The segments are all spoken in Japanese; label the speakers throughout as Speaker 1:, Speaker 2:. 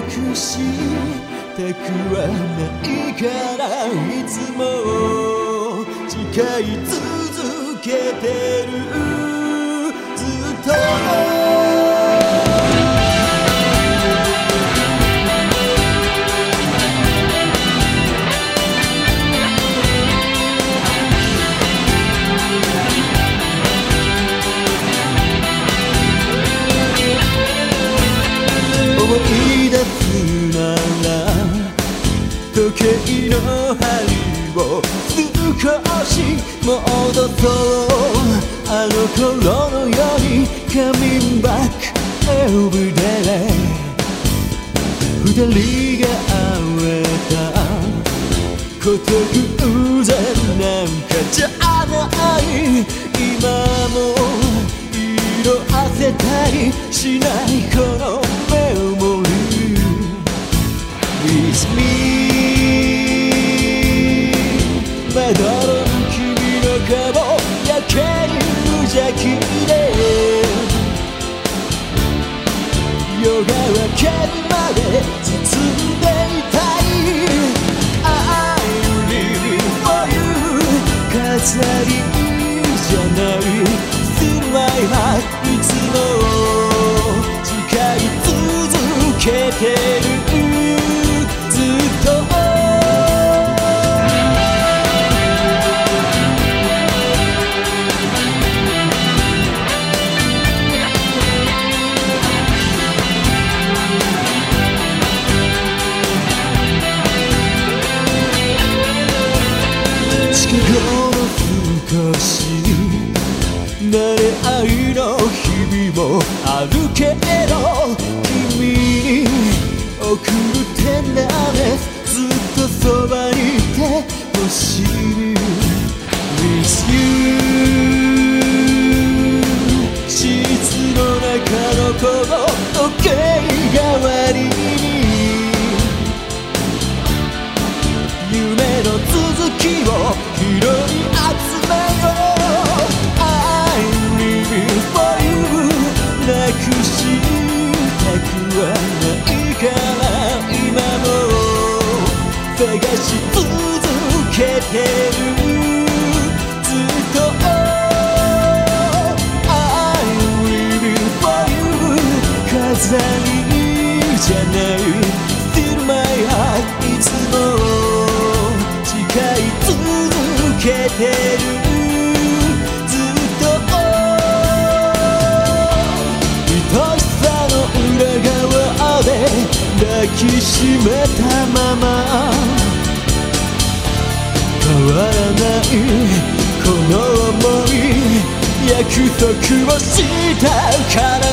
Speaker 1: くしたくはないからいつも誓い続けてる戻そうあの頃のように Coming back every day 二人が会えたこと偶然なんかじゃない。今も色あせたりしないこの夜が明けるまで包んでいたい I live for you 飾りじゃない Still my heart いつも誓い続けてるあるけど君に送る手なれずっとそばにいてほしい。With you 室の中のこの時計探し続けてるずっと I'm living for you 飾りじゃない Still my heart いつも誓い続けてるずっと愛しさの裏側で抱きしめたまま変わらないこの想い約束をしたから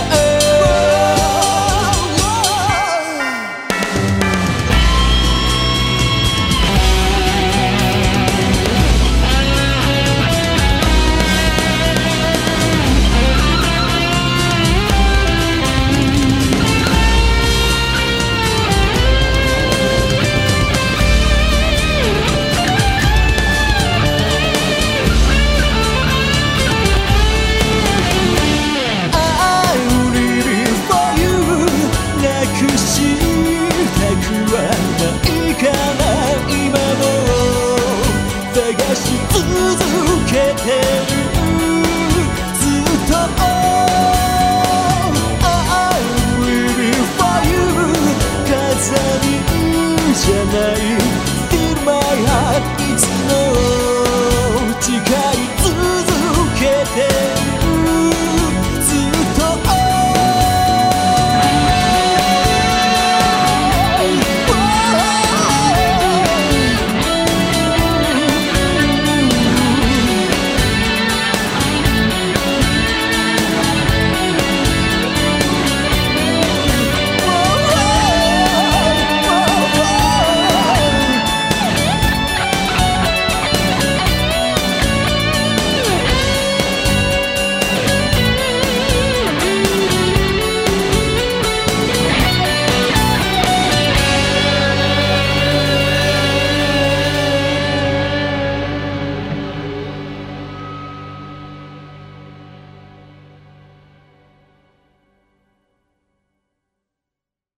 Speaker 1: じゃない。In my heart いつの誓い。